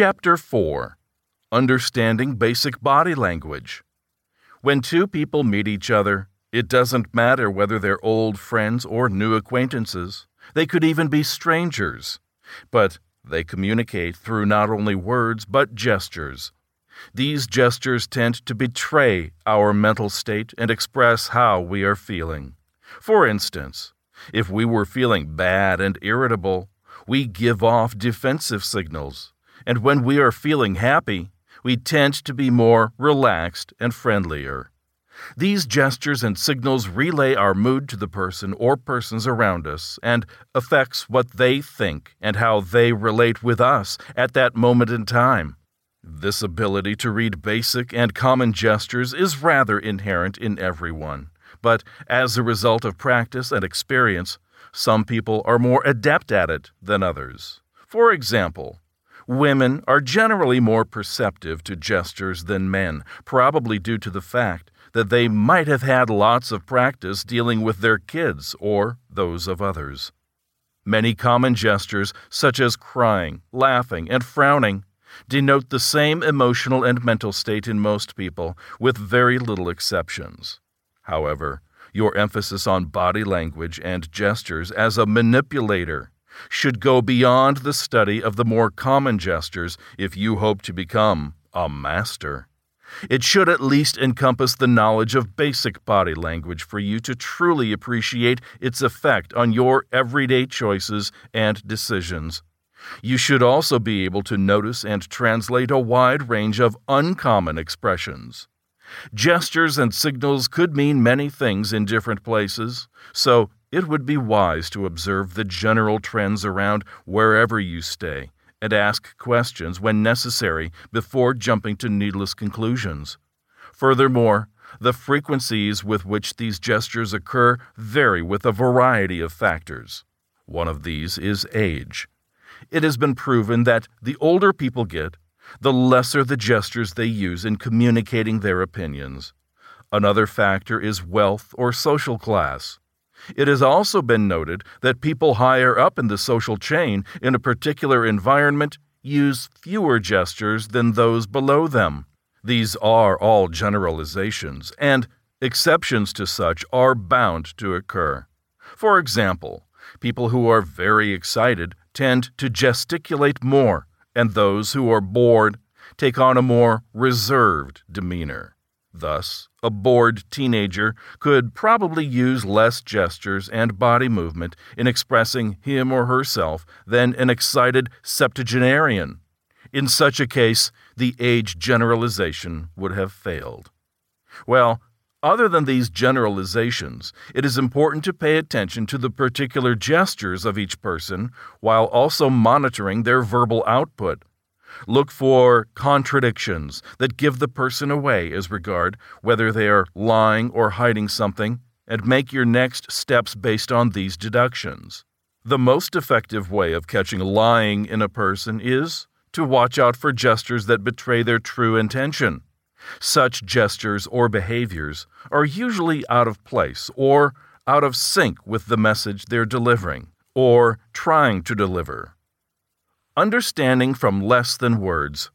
Chapter 4 Understanding Basic Body Language. When two people meet each other, it doesn't matter whether they're old friends or new acquaintances. They could even be strangers. But they communicate through not only words but gestures. These gestures tend to betray our mental state and express how we are feeling. For instance, if we were feeling bad and irritable, we give off defensive signals. And when we are feeling happy, we tend to be more relaxed and friendlier. These gestures and signals relay our mood to the person or persons around us and affects what they think and how they relate with us at that moment in time. This ability to read basic and common gestures is rather inherent in everyone, but as a result of practice and experience, some people are more adept at it than others. For example, women are generally more perceptive to gestures than men, probably due to the fact that they might have had lots of practice dealing with their kids or those of others. Many common gestures, such as crying, laughing, and frowning, denote the same emotional and mental state in most people, with very little exceptions. However, your emphasis on body language and gestures as a manipulator should go beyond the study of the more common gestures if you hope to become a master. It should at least encompass the knowledge of basic body language for you to truly appreciate its effect on your everyday choices and decisions. You should also be able to notice and translate a wide range of uncommon expressions. Gestures and signals could mean many things in different places, so it would be wise to observe the general trends around wherever you stay and ask questions when necessary before jumping to needless conclusions. Furthermore, the frequencies with which these gestures occur vary with a variety of factors. One of these is age. It has been proven that the older people get, the lesser the gestures they use in communicating their opinions. Another factor is wealth or social class. It has also been noted that people higher up in the social chain in a particular environment use fewer gestures than those below them. These are all generalizations, and exceptions to such are bound to occur. For example, people who are very excited tend to gesticulate more, and those who are bored take on a more reserved demeanor. Thus, a bored teenager could probably use less gestures and body movement in expressing him or herself than an excited septuagenarian. In such a case, the age generalization would have failed. Well, other than these generalizations, it is important to pay attention to the particular gestures of each person while also monitoring their verbal output Look for contradictions that give the person away as regard whether they are lying or hiding something, and make your next steps based on these deductions. The most effective way of catching lying in a person is to watch out for gestures that betray their true intention. Such gestures or behaviors are usually out of place or out of sync with the message they're delivering or trying to deliver. Understanding from less than words.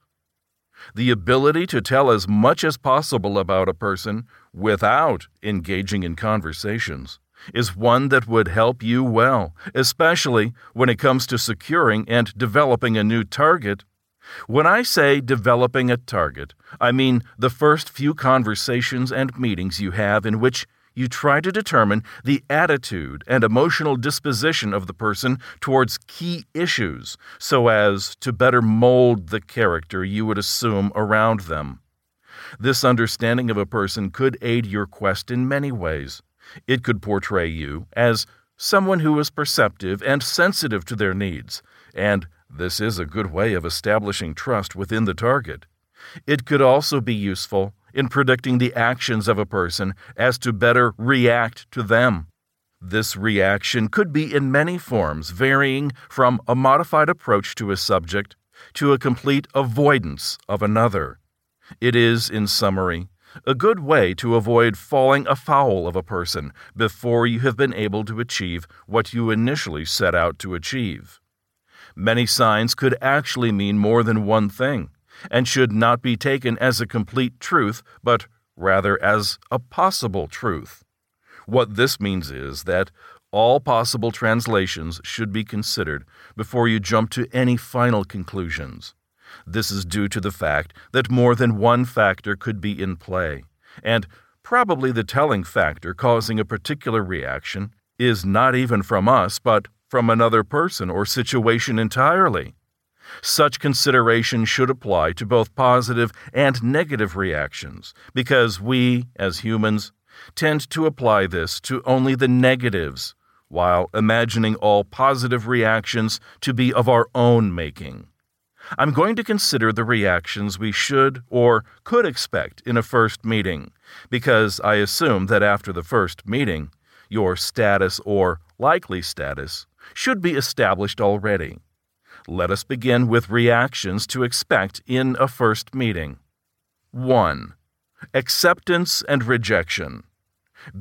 The ability to tell as much as possible about a person without engaging in conversations is one that would help you well, especially when it comes to securing and developing a new target. When I say developing a target, I mean the first few conversations and meetings you have in which you try to determine the attitude and emotional disposition of the person towards key issues so as to better mold the character you would assume around them. This understanding of a person could aid your quest in many ways. It could portray you as someone who is perceptive and sensitive to their needs, and this is a good way of establishing trust within the target. It could also be useful in predicting the actions of a person as to better react to them. This reaction could be in many forms, varying from a modified approach to a subject to a complete avoidance of another. It is, in summary, a good way to avoid falling afoul of a person before you have been able to achieve what you initially set out to achieve. Many signs could actually mean more than one thing, and should not be taken as a complete truth, but rather as a possible truth. What this means is that all possible translations should be considered before you jump to any final conclusions. This is due to the fact that more than one factor could be in play, and probably the telling factor causing a particular reaction is not even from us, but from another person or situation entirely. Such consideration should apply to both positive and negative reactions, because we, as humans, tend to apply this to only the negatives, while imagining all positive reactions to be of our own making. I'm going to consider the reactions we should or could expect in a first meeting, because I assume that after the first meeting, your status or likely status should be established already. Let us begin with reactions to expect in a first meeting. 1. Acceptance and rejection.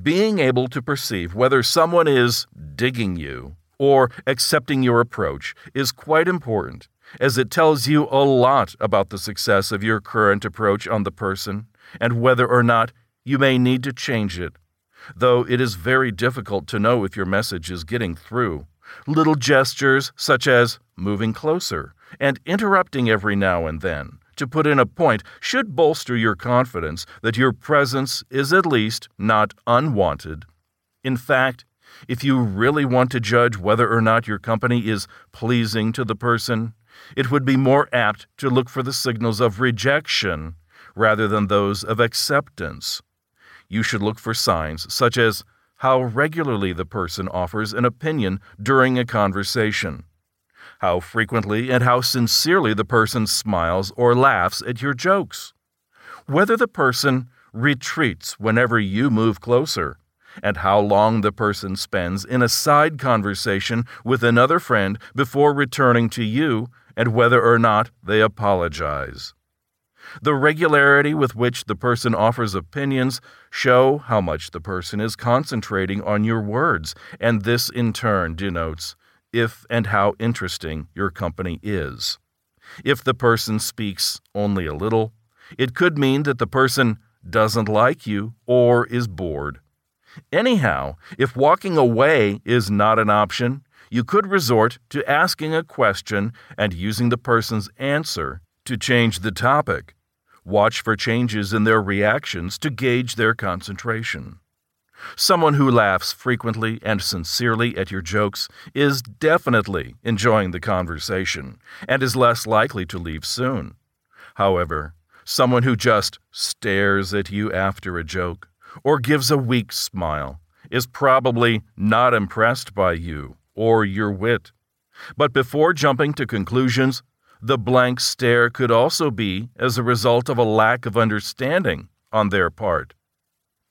Being able to perceive whether someone is digging you or accepting your approach is quite important, as it tells you a lot about the success of your current approach on the person and whether or not you may need to change it. Though it is very difficult to know if your message is getting through, Little gestures, such as moving closer and interrupting every now and then to put in a point, should bolster your confidence that your presence is at least not unwanted. In fact, if you really want to judge whether or not your company is pleasing to the person, it would be more apt to look for the signals of rejection rather than those of acceptance. You should look for signs such as how regularly the person offers an opinion during a conversation, how frequently and how sincerely the person smiles or laughs at your jokes, whether the person retreats whenever you move closer, and how long the person spends in a side conversation with another friend before returning to you, and whether or not they apologize. The regularity with which the person offers opinions show how much the person is concentrating on your words, and this in turn denotes if and how interesting your company is. If the person speaks only a little, it could mean that the person doesn't like you or is bored. Anyhow, if walking away is not an option, you could resort to asking a question and using the person's answer to change the topic. Watch for changes in their reactions to gauge their concentration. Someone who laughs frequently and sincerely at your jokes is definitely enjoying the conversation and is less likely to leave soon. However, someone who just stares at you after a joke or gives a weak smile is probably not impressed by you or your wit. But before jumping to conclusions, the blank stare could also be as a result of a lack of understanding on their part.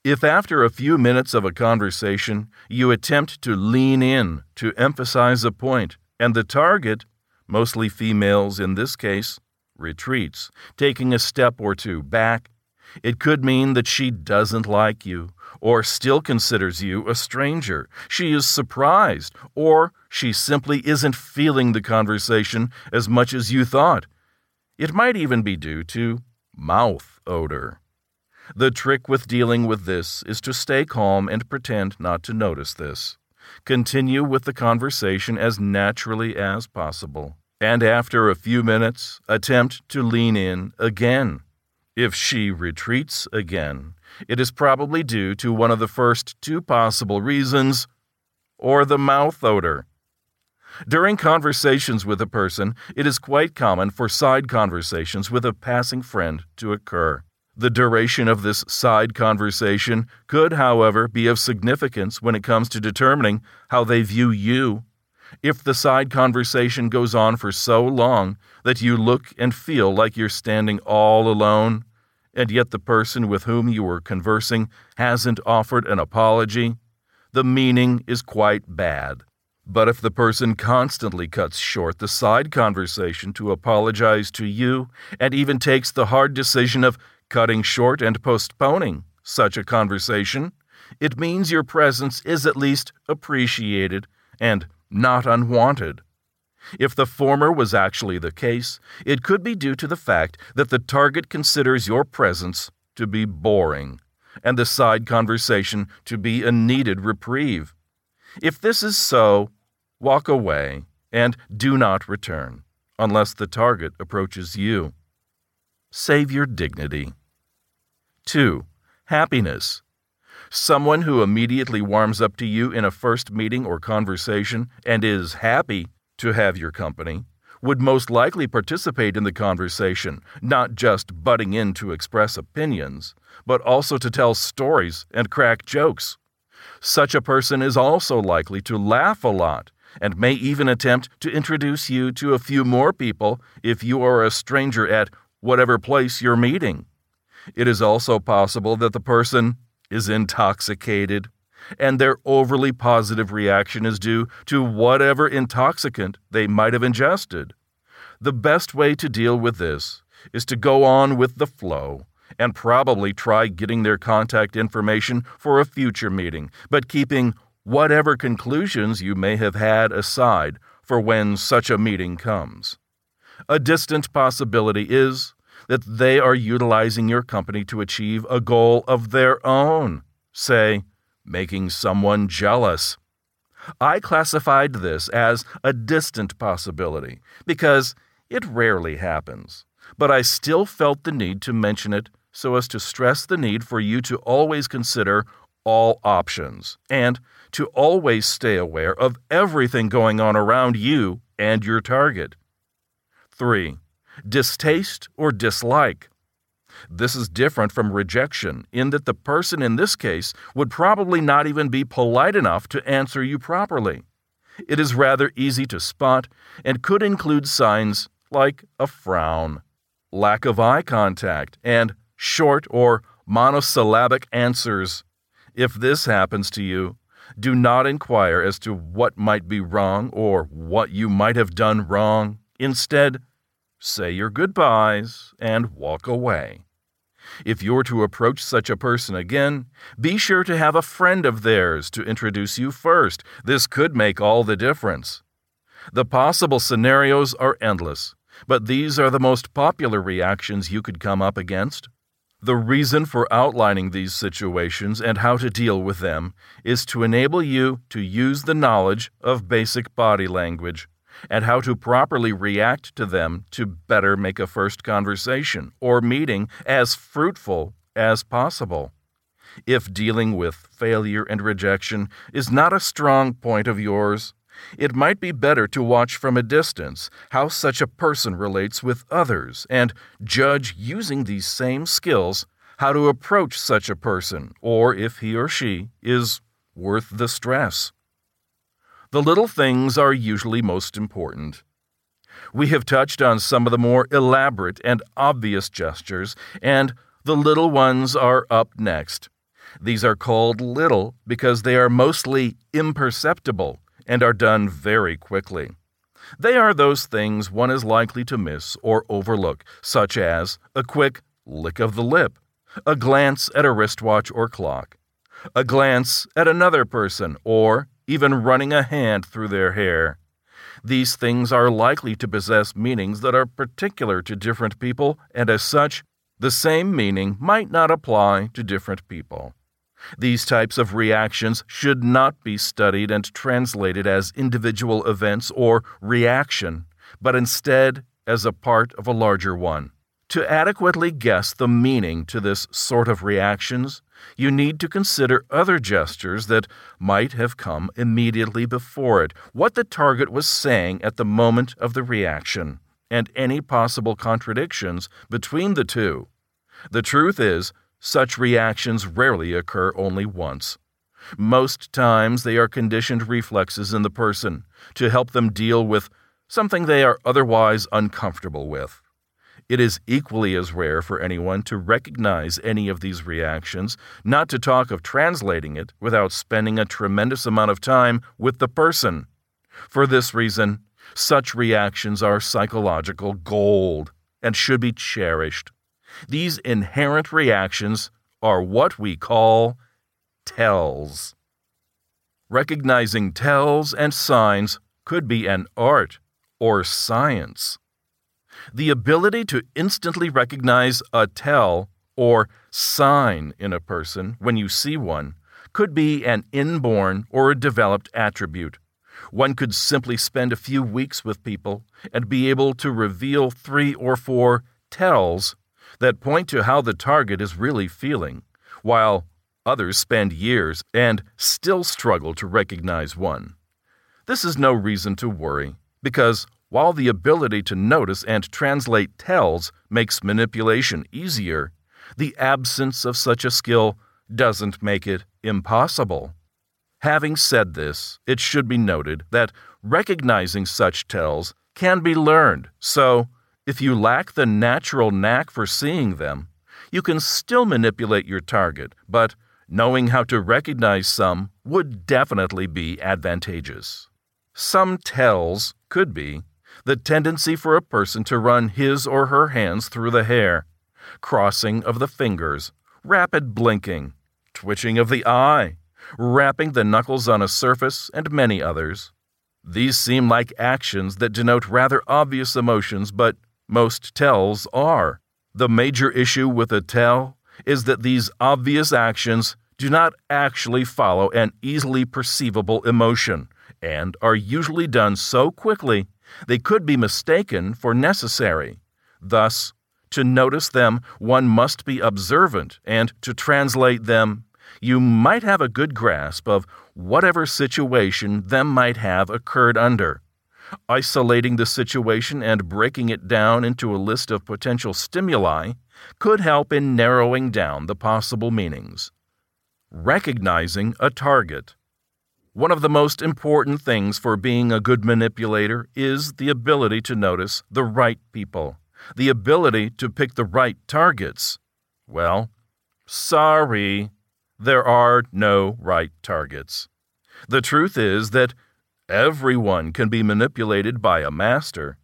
If after a few minutes of a conversation you attempt to lean in to emphasize a point, and the target, mostly females in this case, retreats, taking a step or two back, it could mean that she doesn't like you or still considers you a stranger. She is surprised, or she simply isn't feeling the conversation as much as you thought. It might even be due to mouth odor. The trick with dealing with this is to stay calm and pretend not to notice this. Continue with the conversation as naturally as possible. And after a few minutes, attempt to lean in again. If she retreats again, it is probably due to one of the first two possible reasons or the mouth odor. During conversations with a person, it is quite common for side conversations with a passing friend to occur. The duration of this side conversation could, however, be of significance when it comes to determining how they view you. If the side conversation goes on for so long that you look and feel like you're standing all alone, and yet the person with whom you were conversing hasn't offered an apology, the meaning is quite bad. But if the person constantly cuts short the side conversation to apologize to you and even takes the hard decision of cutting short and postponing such a conversation, it means your presence is at least appreciated and not unwanted. If the former was actually the case, it could be due to the fact that the target considers your presence to be boring and the side conversation to be a needed reprieve. If this is so, walk away and do not return unless the target approaches you. Save your dignity. 2. Happiness. Someone who immediately warms up to you in a first meeting or conversation and is happy to have your company would most likely participate in the conversation, not just butting in to express opinions, but also to tell stories and crack jokes. Such a person is also likely to laugh a lot and may even attempt to introduce you to a few more people if you are a stranger at whatever place you're meeting. It is also possible that the person is intoxicated and their overly positive reaction is due to whatever intoxicant they might have ingested. The best way to deal with this is to go on with the flow and probably try getting their contact information for a future meeting, but keeping whatever conclusions you may have had aside for when such a meeting comes. A distant possibility is that they are utilizing your company to achieve a goal of their own, say, making someone jealous. I classified this as a distant possibility because it rarely happens, but I still felt the need to mention it so as to stress the need for you to always consider all options and to always stay aware of everything going on around you and your target. 3. Distaste or dislike. This is different from rejection in that the person in this case would probably not even be polite enough to answer you properly. It is rather easy to spot and could include signs like a frown, lack of eye contact, and short or monosyllabic answers. If this happens to you, do not inquire as to what might be wrong or what you might have done wrong. Instead, say your goodbyes and walk away. If you're to approach such a person again, be sure to have a friend of theirs to introduce you first. This could make all the difference. The possible scenarios are endless, but these are the most popular reactions you could come up against. The reason for outlining these situations and how to deal with them is to enable you to use the knowledge of basic body language and how to properly react to them to better make a first conversation or meeting as fruitful as possible. If dealing with failure and rejection is not a strong point of yours, it might be better to watch from a distance how such a person relates with others and judge using these same skills how to approach such a person or if he or she is worth the stress. The little things are usually most important. We have touched on some of the more elaborate and obvious gestures, and the little ones are up next. These are called little because they are mostly imperceptible and are done very quickly. They are those things one is likely to miss or overlook, such as a quick lick of the lip, a glance at a wristwatch or clock, a glance at another person, or even running a hand through their hair. These things are likely to possess meanings that are particular to different people, and as such, the same meaning might not apply to different people. These types of reactions should not be studied and translated as individual events or reaction, but instead as a part of a larger one. To adequately guess the meaning to this sort of reactions, you need to consider other gestures that might have come immediately before it, what the target was saying at the moment of the reaction, and any possible contradictions between the two. The truth is, such reactions rarely occur only once. Most times they are conditioned reflexes in the person to help them deal with something they are otherwise uncomfortable with. It is equally as rare for anyone to recognize any of these reactions, not to talk of translating it without spending a tremendous amount of time with the person. For this reason, such reactions are psychological gold and should be cherished. These inherent reactions are what we call tells. Recognizing tells and signs could be an art or science. The ability to instantly recognize a tell or sign in a person when you see one could be an inborn or a developed attribute. One could simply spend a few weeks with people and be able to reveal three or four tells that point to how the target is really feeling, while others spend years and still struggle to recognize one. This is no reason to worry, because while the ability to notice and translate tells makes manipulation easier, the absence of such a skill doesn't make it impossible. Having said this, it should be noted that recognizing such tells can be learned, so if you lack the natural knack for seeing them, you can still manipulate your target, but knowing how to recognize some would definitely be advantageous. Some tells could be the tendency for a person to run his or her hands through the hair, crossing of the fingers, rapid blinking, twitching of the eye, rapping the knuckles on a surface, and many others. These seem like actions that denote rather obvious emotions, but most tells are. The major issue with a tell is that these obvious actions do not actually follow an easily perceivable emotion and are usually done so quickly they could be mistaken for necessary. Thus, to notice them, one must be observant, and to translate them, you might have a good grasp of whatever situation them might have occurred under. Isolating the situation and breaking it down into a list of potential stimuli could help in narrowing down the possible meanings. Recognizing a target. One of the most important things for being a good manipulator is the ability to notice the right people the ability to pick the right targets. Well, sorry, there are no right targets. The truth is that everyone can be manipulated by a master,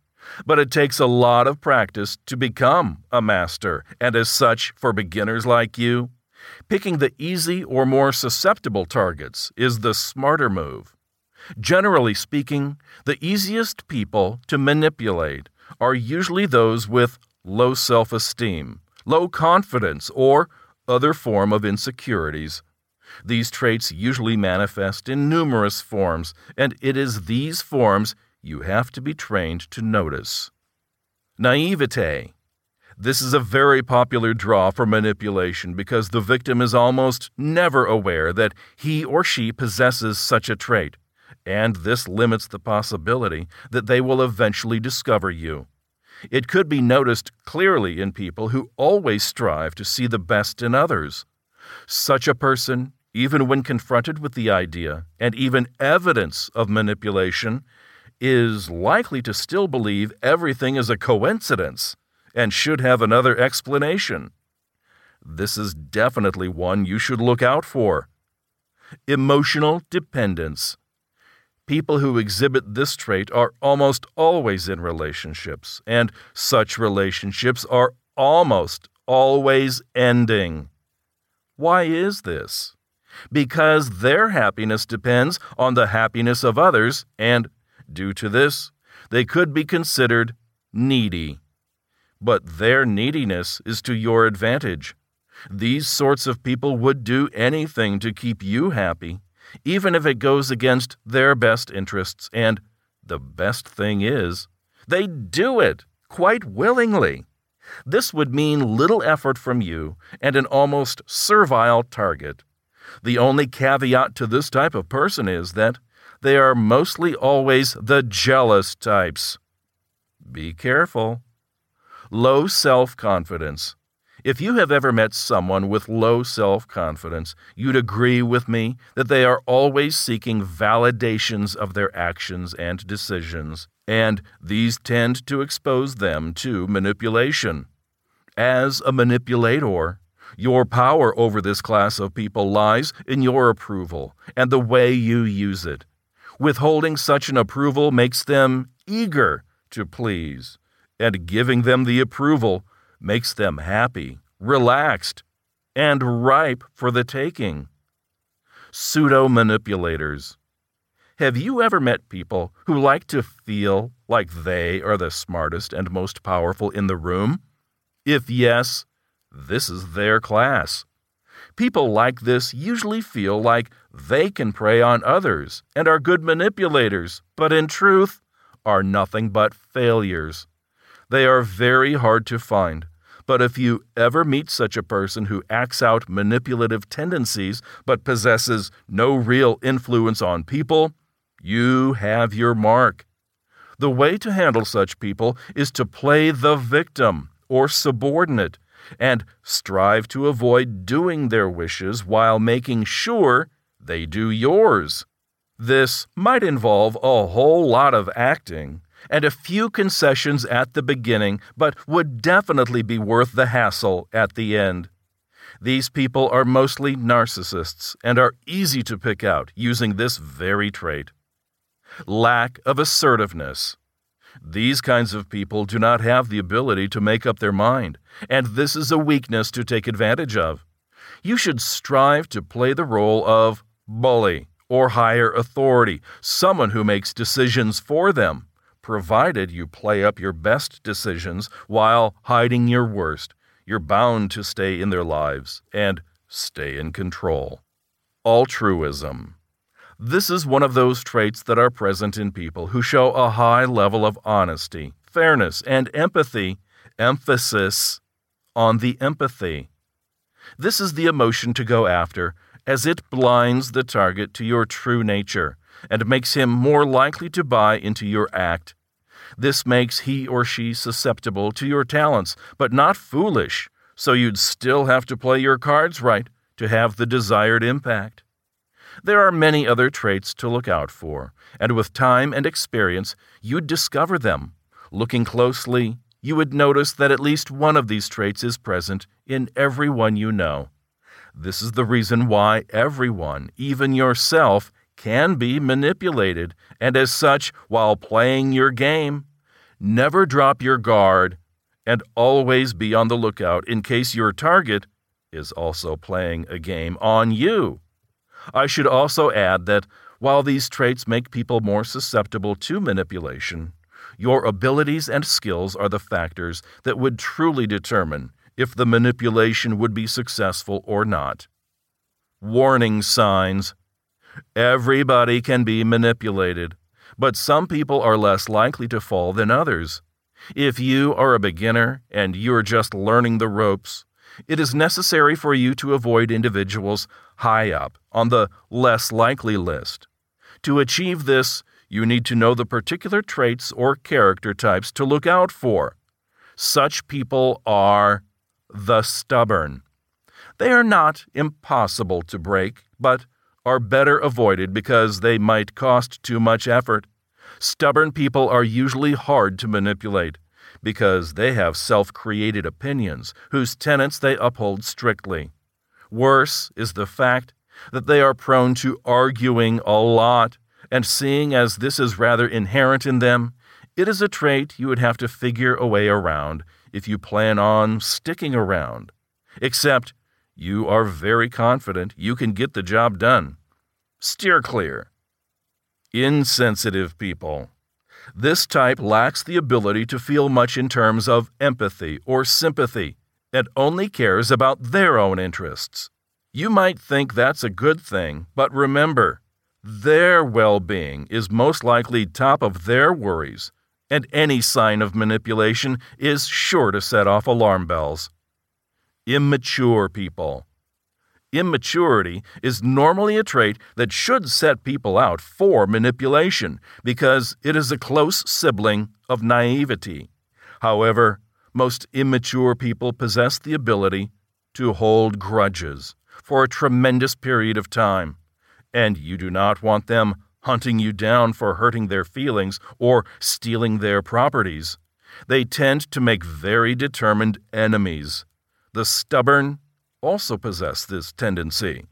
but it takes a lot of practice to become a master, and as such, for beginners like you, picking the easy or more susceptible targets is the smarter move. Generally speaking, the easiest people to manipulate are usually those with low self esteem, low confidence, or other form of insecurities. These traits usually manifest in numerous forms, and it is these forms you have to be trained to notice. Naivete. This is a very popular draw for manipulation because the victim is almost never aware that he or she possesses such a trait and this limits the possibility that they will eventually discover you. It could be noticed clearly in people who always strive to see the best in others. Such a person, even when confronted with the idea and even evidence of manipulation, is likely to still believe everything is a coincidence and should have another explanation. This is definitely one you should look out for. Emotional dependence. People who exhibit this trait are almost always in relationships, and such relationships are almost always ending. Why is this? Because their happiness depends on the happiness of others, and due to this, they could be considered needy. But their neediness is to your advantage. These sorts of people would do anything to keep you happy even if it goes against their best interests. And the best thing is, they do it quite willingly. This would mean little effort from you and an almost servile target. The only caveat to this type of person is that they are mostly always the jealous types. Be careful. Low self confidence if you have ever met someone with low self confidence, you'd agree with me that they are always seeking validations of their actions and decisions, and these tend to expose them to manipulation. As a manipulator, your power over this class of people lies in your approval and the way you use it. Withholding such an approval makes them eager to please, and giving them the approval makes them happy, relaxed, and ripe for the taking. Pseudo manipulators. Have you ever met people who like to feel like they are the smartest and most powerful in the room? If yes, this is their class. People like this usually feel like they can prey on others and are good manipulators, but in truth are nothing but failures. They are very hard to find, but if you ever meet such a person who acts out manipulative tendencies but possesses no real influence on people, you have your mark. The way to handle such people is to play the victim or subordinate and strive to avoid doing their wishes while making sure they do yours. This might involve a whole lot of acting and a few concessions at the beginning, but would definitely be worth the hassle at the end. These people are mostly narcissists and are easy to pick out using this very trait. Lack of assertiveness. These kinds of people do not have the ability to make up their mind, and this is a weakness to take advantage of. You should strive to play the role of bully or higher authority, someone who makes decisions for them, provided you play up your best decisions while hiding your worst. You're bound to stay in their lives and stay in control. Altruism. This is one of those traits that are present in people who show a high level of honesty, fairness, and empathy, emphasis on the empathy. This is the emotion to go after, as it blinds the target to your true nature and makes him more likely to buy into your act. This makes he or she susceptible to your talents, but not foolish, so you'd still have to play your cards right to have the desired impact. There are many other traits to look out for, and with time and experience, you'd discover them. Looking closely, you would notice that at least one of these traits is present in everyone you know. This is the reason why everyone, even yourself, can be manipulated, and as such, while playing your game, never drop your guard and always be on the lookout in case your target is also playing a game on you. I should also add that while these traits make people more susceptible to manipulation, your abilities and skills are the factors that would truly determine if the manipulation would be successful or not. Warning signs Everybody can be manipulated, but some people are less likely to fall than others. If you are a beginner and you're just learning the ropes, it is necessary for you to avoid individuals high up on the less likely list. To achieve this, you need to know the particular traits or character types to look out for. Such people are the stubborn. They are not impossible to break, but are better avoided because they might cost too much effort. Stubborn people are usually hard to manipulate because they have self created opinions whose tenets they uphold strictly. Worse is the fact that they are prone to arguing a lot, and seeing as this is rather inherent in them, it is a trait you would have to figure a way around if you plan on sticking around. Except you are very confident you can get the job done. Steer clear. Insensitive people. This type lacks the ability to feel much in terms of empathy or sympathy and only cares about their own interests. You might think that's a good thing, but remember, their well being is most likely top of their worries, and any sign of manipulation is sure to set off alarm bells. Immature people. Immaturity is normally a trait that should set people out for manipulation because it is a close sibling of naivety. However, most immature people possess the ability to hold grudges for a tremendous period of time, and you do not want them hunting you down for hurting their feelings or stealing their properties. They tend to make very determined enemies. The stubborn also possess this tendency.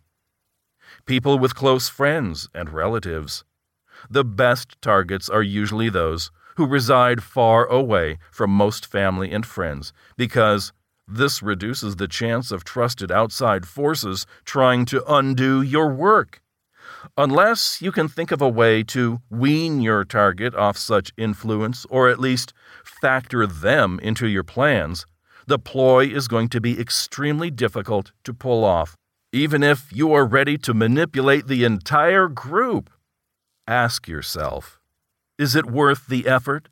People with close friends and relatives. The best targets are usually those who reside far away from most family and friends because this reduces the chance of trusted outside forces trying to undo your work. Unless you can think of a way to wean your target off such influence, or at least factor them into your plans, the ploy is going to be extremely difficult to pull off, even if you are ready to manipulate the entire group. Ask yourself is it worth the effort?